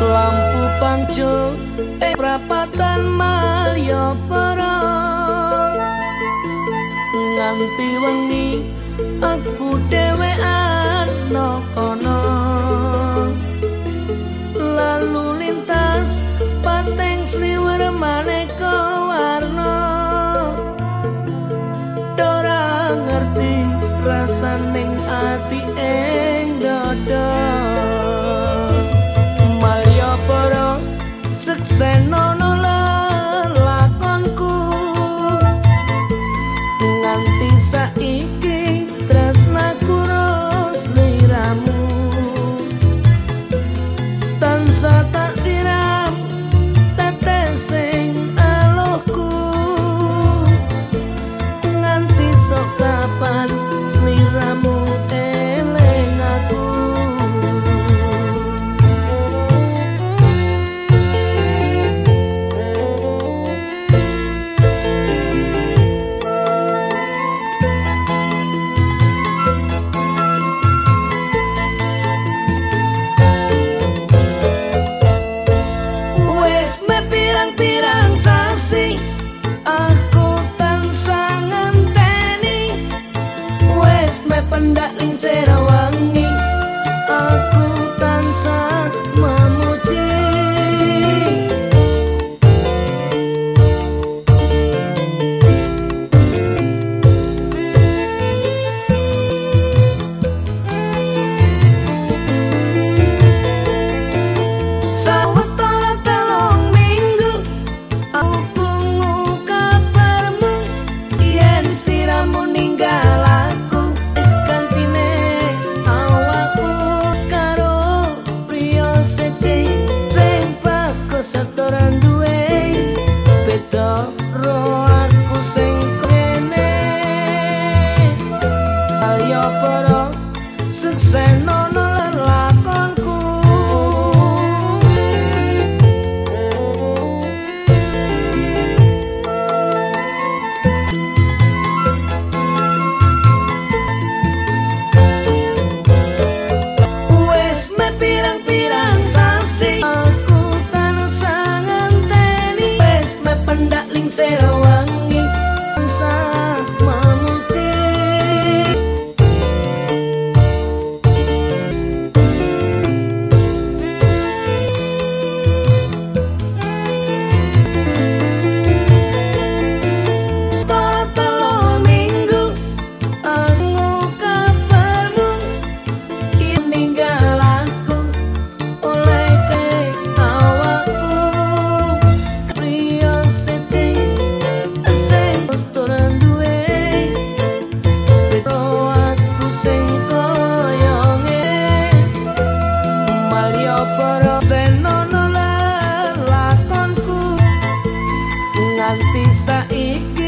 lampu pangco eh prapatan Mario para nganti wengi aku dewean no kono lalu lintas panteng sliwer maneka warna dora ngerti rasa ning ati e. pendak ning serawangi aku tansah little nganti saiki